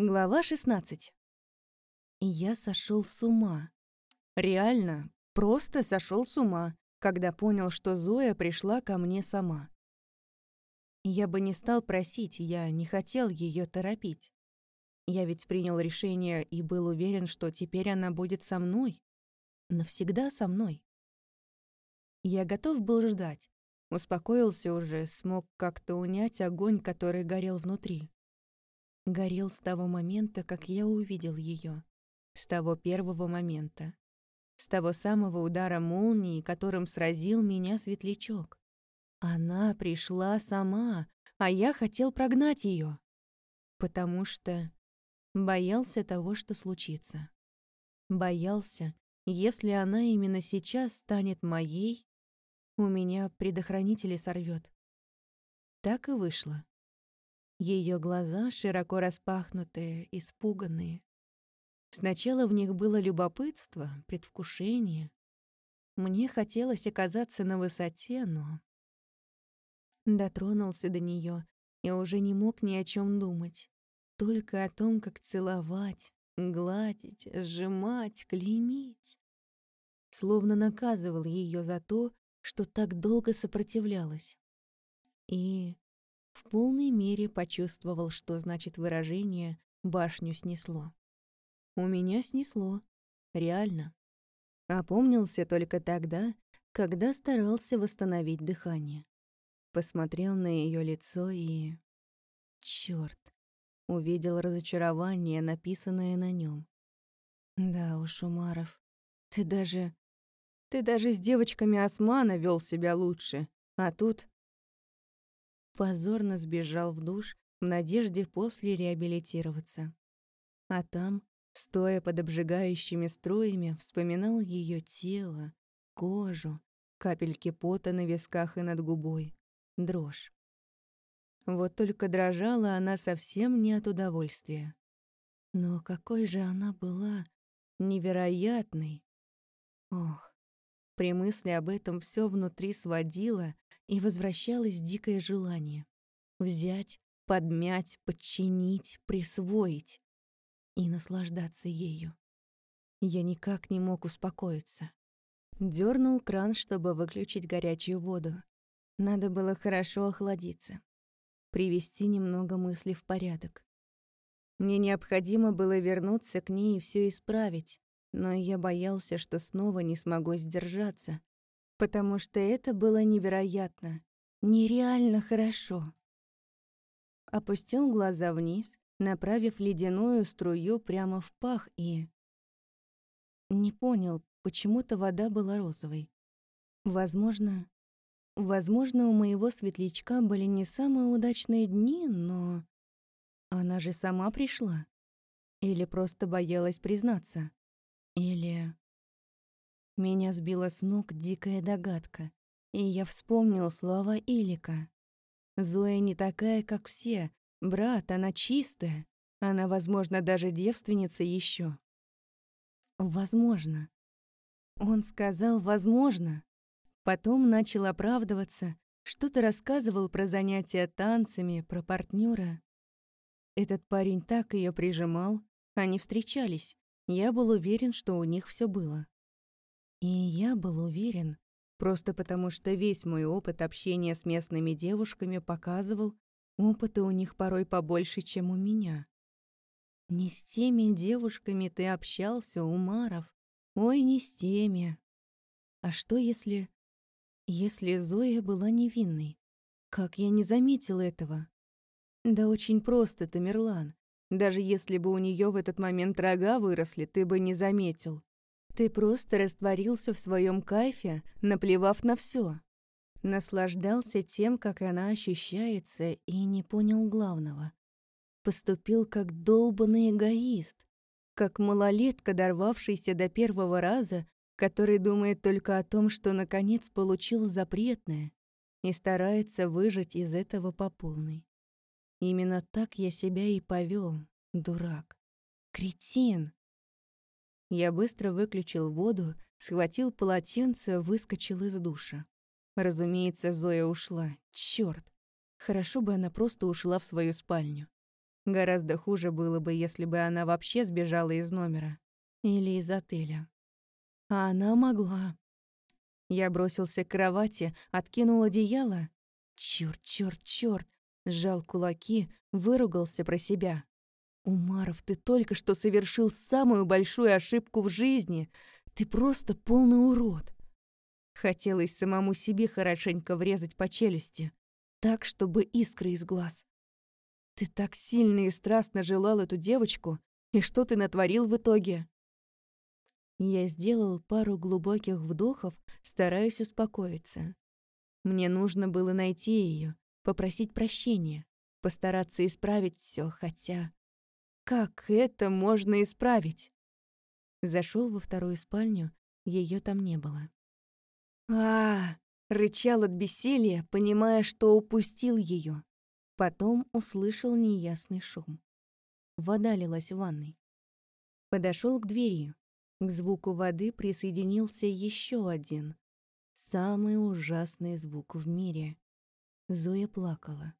Глава 16. Я сошел с ума. Реально, просто сошел с ума, когда понял, что Зоя пришла ко мне сама. Я бы не стал просить, я не хотел ее торопить. Я ведь принял решение и был уверен, что теперь она будет со мной. Навсегда со мной. Я готов был ждать. Успокоился уже, смог как-то унять огонь, который горел внутри горел с того момента, как я увидел ее, с того первого момента, с того самого удара молнии, которым сразил меня светлячок. Она пришла сама, а я хотел прогнать ее, потому что боялся того, что случится. Боялся, если она именно сейчас станет моей, у меня предохранители сорвет. Так и вышло. Ее глаза широко распахнутые, испуганные. Сначала в них было любопытство, предвкушение. Мне хотелось оказаться на высоте, но... Дотронулся до нее и уже не мог ни о чем думать. Только о том, как целовать, гладить, сжимать, клеймить. Словно наказывал ее за то, что так долго сопротивлялась. И в полной мере почувствовал, что значит выражение «башню снесло». У меня снесло. Реально. Опомнился только тогда, когда старался восстановить дыхание. Посмотрел на ее лицо и... Чёрт. Увидел разочарование, написанное на нем. Да уж, Умаров, ты даже... Ты даже с девочками Османа вел себя лучше, а тут позорно сбежал в душ в надежде после реабилитироваться. А там, стоя под обжигающими струями, вспоминал ее тело, кожу, капельки пота на висках и над губой, дрожь. Вот только дрожала она совсем не от удовольствия. Но какой же она была невероятной. Ох, при мысли об этом все внутри сводило, и возвращалось дикое желание. Взять, подмять, подчинить, присвоить и наслаждаться ею. Я никак не мог успокоиться. Дёрнул кран, чтобы выключить горячую воду. Надо было хорошо охладиться. Привести немного мыслей в порядок. Мне необходимо было вернуться к ней и все исправить, но я боялся, что снова не смогу сдержаться, потому что это было невероятно, нереально хорошо. Опустил глаза вниз, направив ледяную струю прямо в пах и... Не понял, почему-то вода была розовой. Возможно... Возможно, у моего светлячка были не самые удачные дни, но... Она же сама пришла. Или просто боялась признаться. Или... Меня сбила с ног дикая догадка, и я вспомнил слова Илика. Зоя не такая, как все. Брат, она чистая. Она, возможно, даже девственница еще. Возможно. Он сказал «возможно». Потом начал оправдываться, что-то рассказывал про занятия танцами, про партнера. Этот парень так ее прижимал, они встречались. Я был уверен, что у них все было. И я был уверен, просто потому что весь мой опыт общения с местными девушками показывал, опыта у них порой побольше, чем у меня. Не с теми девушками ты общался, Умаров. Ой, не с теми. А что если... Если Зоя была невинной? Как я не заметил этого? Да очень просто, Тамерлан. Даже если бы у нее в этот момент рога выросли, ты бы не заметил. Ты просто растворился в своем кайфе, наплевав на все. Наслаждался тем, как она ощущается, и не понял главного. Поступил как долбанный эгоист, как малолетка, дорвавшийся до первого раза, который думает только о том, что наконец получил запретное и старается выжать из этого по полной. Именно так я себя и повел, дурак. Кретин. Я быстро выключил воду, схватил полотенце, выскочил из душа. Разумеется, Зоя ушла. Чёрт! Хорошо бы она просто ушла в свою спальню. Гораздо хуже было бы, если бы она вообще сбежала из номера или из отеля. А она могла. Я бросился к кровати, откинул одеяло. Чёрт, чёрт, чёрт. Сжал кулаки, выругался про себя. «Умаров, ты только что совершил самую большую ошибку в жизни. Ты просто полный урод». Хотелось самому себе хорошенько врезать по челюсти, так, чтобы искры из глаз. Ты так сильно и страстно желал эту девочку, и что ты натворил в итоге? Я сделал пару глубоких вдохов, стараясь успокоиться. Мне нужно было найти ее, попросить прощения, постараться исправить все, хотя... Как это можно исправить? Зашел во вторую спальню, ее там не было. а, рычал от бессилия, понимая, что упустил ее. Потом услышал неясный шум. Вода лилась в ванной. Подошел к двери, к звуку воды присоединился еще один. Самый ужасный звук в мире. Зоя плакала.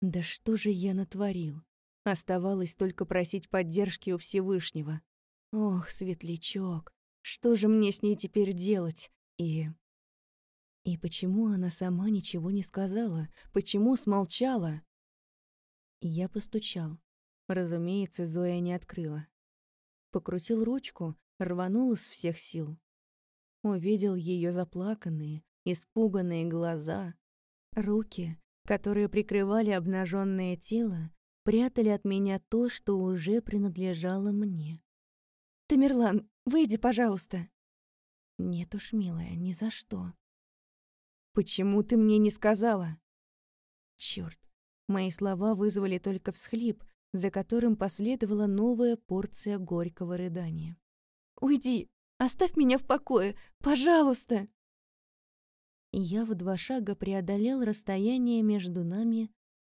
«Да что же я натворил?» Оставалось только просить поддержки у Всевышнего. «Ох, светлячок, что же мне с ней теперь делать?» И... И почему она сама ничего не сказала? Почему смолчала? Я постучал. Разумеется, Зоя не открыла. Покрутил ручку, рванул из всех сил. Увидел ее заплаканные, испуганные глаза, руки, которые прикрывали обнаженное тело, прятали от меня то, что уже принадлежало мне. «Тамерлан, выйди, пожалуйста!» «Нет уж, милая, ни за что». «Почему ты мне не сказала?» Черт, мои слова вызвали только всхлип, за которым последовала новая порция горького рыдания. Уйди! Оставь меня в покое! Пожалуйста!» Я в два шага преодолел расстояние между нами,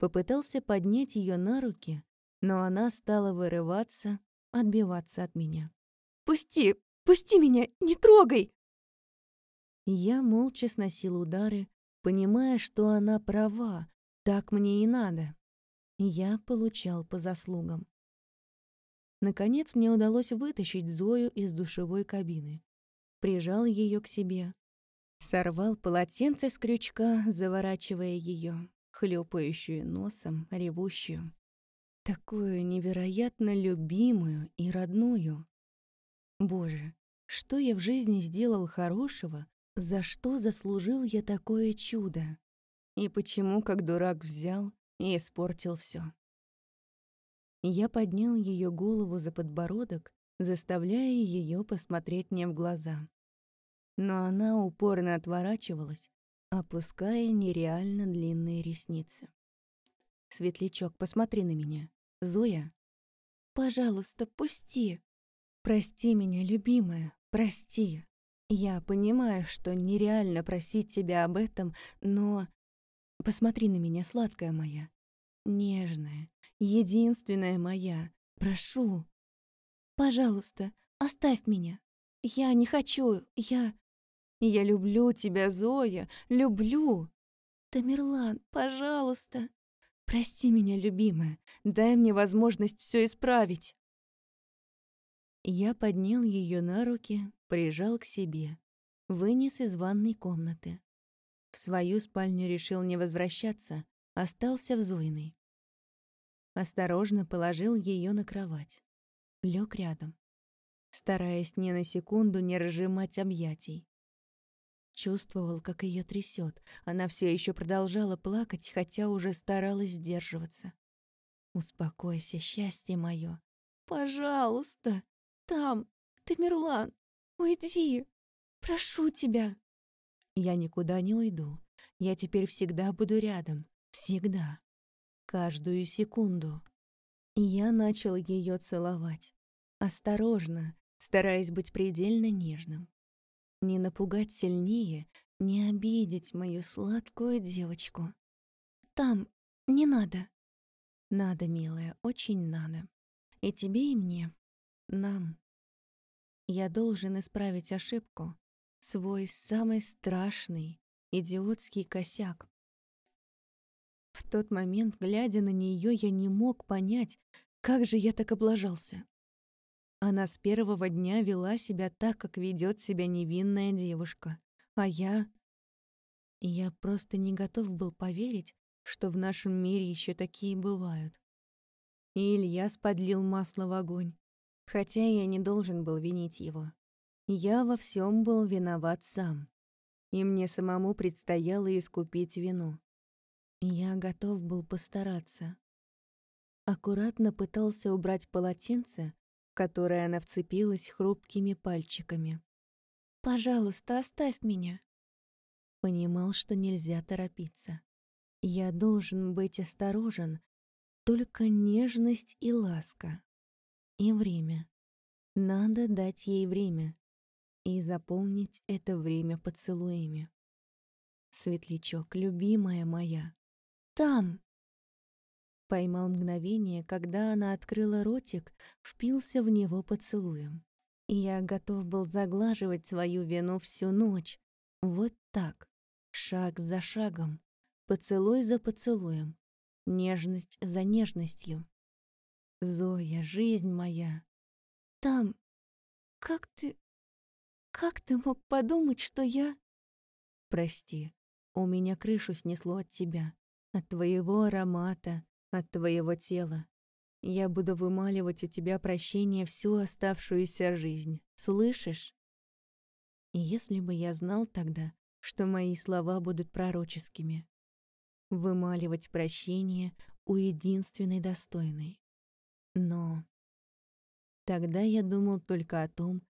попытался поднять ее на руки, но она стала вырываться, отбиваться от меня. «Пусти! Пусти меня! Не трогай!» Я молча сносил удары, понимая, что она права, так мне и надо. Я получал по заслугам. Наконец мне удалось вытащить Зою из душевой кабины. Прижал ее к себе. Сорвал полотенце с крючка, заворачивая ее, хлюпающую носом, ревущую. Такую невероятно любимую и родную. Боже, что я в жизни сделал хорошего, за что заслужил я такое чудо? И почему, как дурак, взял и испортил все? Я поднял ее голову за подбородок, заставляя ее посмотреть мне в глаза. Но она упорно отворачивалась, опуская нереально длинные ресницы. «Светлячок, посмотри на меня. Зоя?» «Пожалуйста, пусти!» «Прости меня, любимая, прости. Я понимаю, что нереально просить тебя об этом, но... Посмотри на меня, сладкая моя. Нежная, единственная моя. Прошу. Пожалуйста, оставь меня. Я не хочу. Я... Я люблю тебя, Зоя. Люблю. Тамерлан, пожалуйста. Прости меня, любимая. Дай мне возможность все исправить. Я поднял ее на руки, прижал к себе, вынес из ванной комнаты. В свою спальню решил не возвращаться, остался в Зойной. Осторожно положил ее на кровать. Лег рядом, стараясь ни на секунду не разжимать объятий. Чувствовал, как ее трясет. Она все еще продолжала плакать, хотя уже старалась сдерживаться. «Успокойся, счастье мое. Пожалуйста! Там, Тамерлан, уйди! Прошу тебя!» «Я никуда не уйду. Я теперь всегда буду рядом. Всегда» каждую секунду. Я начал ее целовать. Осторожно, стараясь быть предельно нежным. Не напугать сильнее, не обидеть мою сладкую девочку. Там не надо. Надо, милая, очень надо. И тебе, и мне. Нам. Я должен исправить ошибку. Свой самый страшный, идиотский косяк. В тот момент, глядя на нее, я не мог понять, как же я так облажался. Она с первого дня вела себя так, как ведет себя невинная девушка. А я... Я просто не готов был поверить, что в нашем мире еще такие бывают. И Ильяс подлил масло в огонь, хотя я не должен был винить его. Я во всем был виноват сам, и мне самому предстояло искупить вину. Я готов был постараться. Аккуратно пытался убрать полотенце, в которое она вцепилась хрупкими пальчиками. «Пожалуйста, оставь меня!» Понимал, что нельзя торопиться. Я должен быть осторожен, только нежность и ласка. И время. Надо дать ей время. И заполнить это время поцелуями. Светлячок, любимая моя. Там. Поймал мгновение, когда она открыла ротик, впился в него поцелуем. Я готов был заглаживать свою вину всю ночь. Вот так, шаг за шагом, поцелуй за поцелуем, нежность за нежностью. Зоя, жизнь моя. Там, как ты... Как ты мог подумать, что я... Прости, у меня крышу снесло от тебя, от твоего аромата, от твоего тела. Я буду вымаливать у тебя прощение всю оставшуюся жизнь. Слышишь? И если бы я знал тогда, что мои слова будут пророческими. Вымаливать прощение у единственной достойной. Но тогда я думал только о том,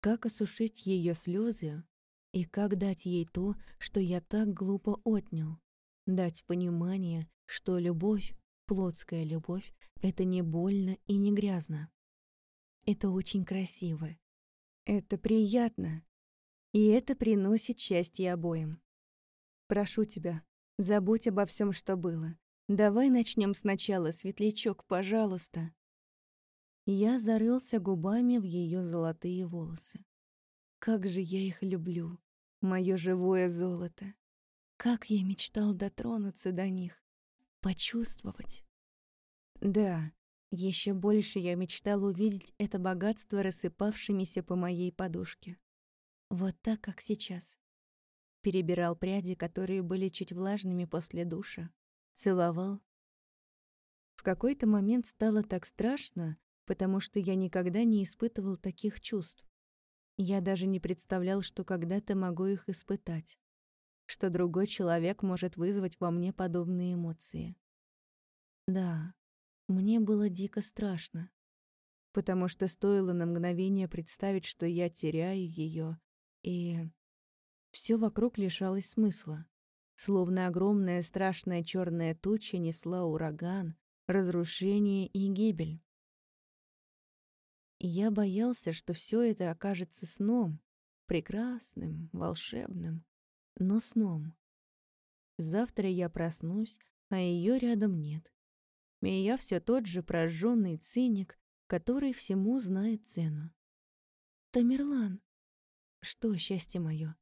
как осушить ее слезы и как дать ей то, что я так глупо отнял. Дать понимание, что любовь, плотская любовь, это не больно и не грязно. Это очень красиво. Это приятно. И это приносит счастье обоим. Прошу тебя, забудь обо всем, что было. Давай начнем сначала, светлячок, пожалуйста. Я зарылся губами в ее золотые волосы. Как же я их люблю, мое живое золото. Как я мечтал дотронуться до них, почувствовать. Да, еще больше я мечтал увидеть это богатство, рассыпавшимися по моей подушке. Вот так, как сейчас. Перебирал пряди, которые были чуть влажными после душа. Целовал. В какой-то момент стало так страшно, потому что я никогда не испытывал таких чувств. Я даже не представлял, что когда-то могу их испытать, что другой человек может вызвать во мне подобные эмоции. Да, мне было дико страшно, потому что стоило на мгновение представить, что я теряю ее, и все вокруг лишалось смысла. Словно огромная страшная черная туча несла ураган, разрушение и гибель. Я боялся, что все это окажется сном, прекрасным, волшебным, но сном. Завтра я проснусь, а ее рядом нет. И я все тот же прожженный циник, который всему знает цену. Тамерлан, что счастье мое?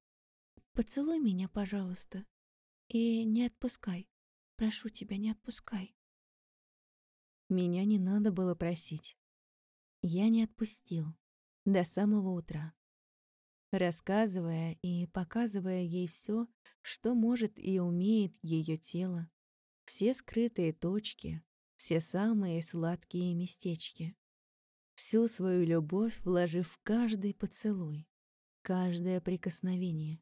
Поцелуй меня, пожалуйста, и не отпускай. Прошу тебя, не отпускай. Меня не надо было просить я не отпустил до самого утра, рассказывая и показывая ей все, что может и умеет ее тело, все скрытые точки, все самые сладкие местечки, всю свою любовь вложив в каждый поцелуй, каждое прикосновение.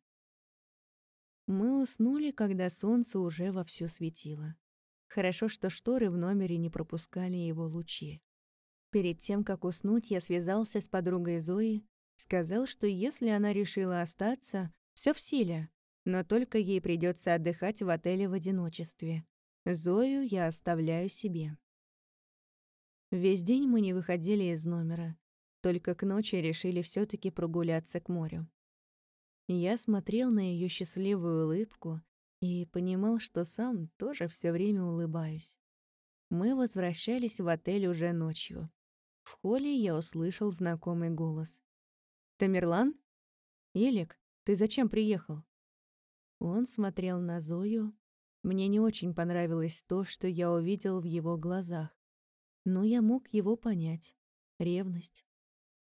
Мы уснули, когда солнце уже вовсю светило. Хорошо, что шторы в номере не пропускали его лучи. Перед тем, как уснуть, я связался с подругой Зои, сказал, что если она решила остаться, все в силе, но только ей придется отдыхать в отеле в одиночестве. Зою я оставляю себе. Весь день мы не выходили из номера, только к ночи решили все таки прогуляться к морю. Я смотрел на ее счастливую улыбку и понимал, что сам тоже все время улыбаюсь. Мы возвращались в отель уже ночью. В холле я услышал знакомый голос. «Тамерлан? Елик, ты зачем приехал?» Он смотрел на Зою, Мне не очень понравилось то, что я увидел в его глазах. Но я мог его понять. Ревность.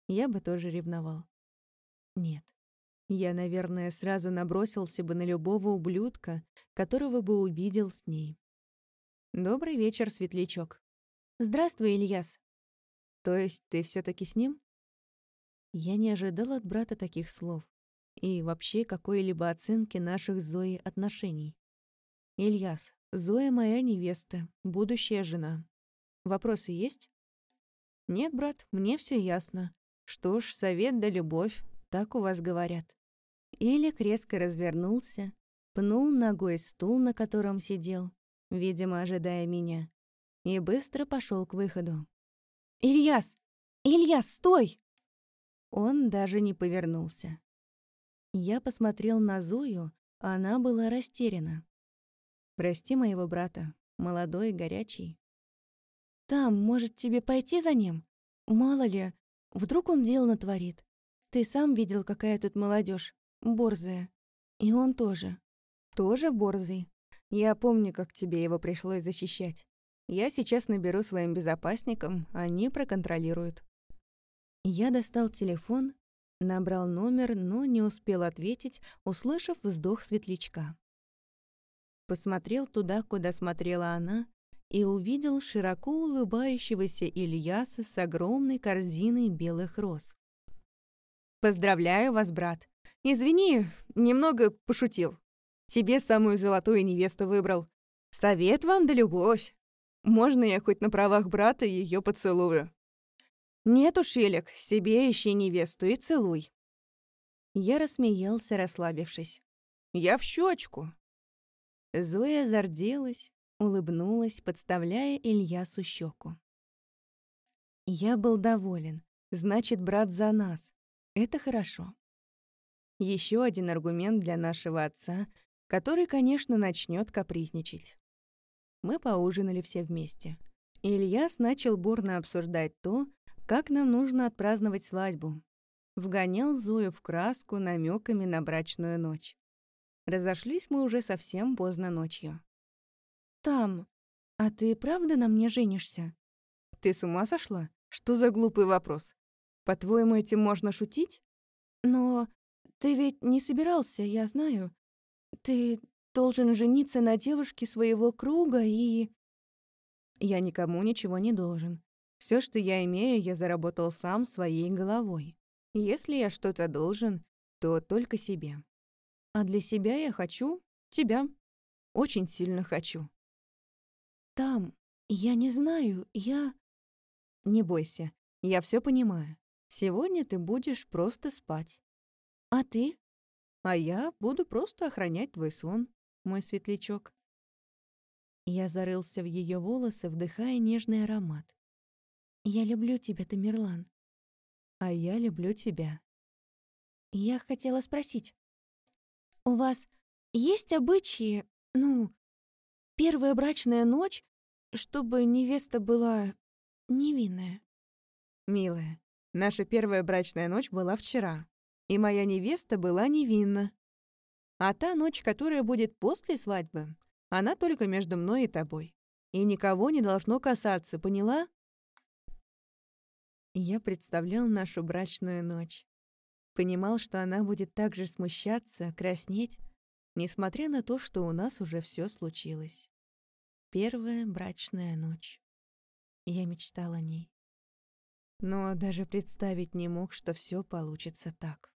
Я бы тоже ревновал. Нет. Я, наверное, сразу набросился бы на любого ублюдка, которого бы увидел с ней. «Добрый вечер, светлячок». «Здравствуй, Ильяс». «То есть ты все таки с ним?» Я не ожидал от брата таких слов и вообще какой-либо оценки наших с Зоей отношений. «Ильяс, Зоя моя невеста, будущая жена. Вопросы есть?» «Нет, брат, мне все ясно. Что ж, совет да любовь, так у вас говорят». Илик резко развернулся, пнул ногой стул, на котором сидел, видимо, ожидая меня, и быстро пошел к выходу. «Ильяс! Ильяс, стой!» Он даже не повернулся. Я посмотрел на Зою, а она была растеряна. «Прости моего брата, молодой, горячий». «Там, может, тебе пойти за ним? Мало ли, вдруг он дел натворит. Ты сам видел, какая тут молодежь, борзая. И он тоже. Тоже борзый. Я помню, как тебе его пришлось защищать. Я сейчас наберу своим безопасникам, они проконтролируют». Я достал телефон, набрал номер, но не успел ответить, услышав вздох светлячка. Посмотрел туда, куда смотрела она, и увидел широко улыбающегося Ильяса с огромной корзиной белых роз. «Поздравляю вас, брат. Извини, немного пошутил. Тебе самую золотую невесту выбрал. Совет вам да любовь. Можно я хоть на правах брата ее поцелую?» «Нет уж, себе ищи невесту и целуй». Я рассмеялся, расслабившись. «Я в щечку. Зоя зарделась, улыбнулась, подставляя Ильясу щеку. Я был доволен. Значит, брат за нас. Это хорошо. Еще один аргумент для нашего отца, который, конечно, начнет капризничать. Мы поужинали все вместе. Ильяс начал бурно обсуждать то, как нам нужно отпраздновать свадьбу. Вгонял Зою в краску намеками на брачную ночь. Разошлись мы уже совсем поздно ночью. «Там, а ты правда на мне женишься?» «Ты с ума сошла? Что за глупый вопрос? По-твоему, этим можно шутить?» «Но ты ведь не собирался, я знаю. Ты должен жениться на девушке своего круга и...» «Я никому ничего не должен. Все, что я имею, я заработал сам своей головой. Если я что-то должен, то только себе. А для себя я хочу тебя. Очень сильно хочу. Там, я не знаю, я... Не бойся, я все понимаю. Сегодня ты будешь просто спать. А ты? А я буду просто охранять твой сон, мой светлячок. Я зарылся в ее волосы, вдыхая нежный аромат. Я люблю тебя, Тамерлан. А я люблю тебя. Я хотела спросить. У вас есть обычаи, ну, первая брачная ночь, чтобы невеста была невинная? Милая, наша первая брачная ночь была вчера, и моя невеста была невинна. А та ночь, которая будет после свадьбы, она только между мной и тобой. И никого не должно касаться, поняла? Я представлял нашу брачную ночь. Понимал, что она будет так же смущаться, краснеть, несмотря на то, что у нас уже все случилось. Первая брачная ночь. Я мечтал о ней. Но даже представить не мог, что все получится так.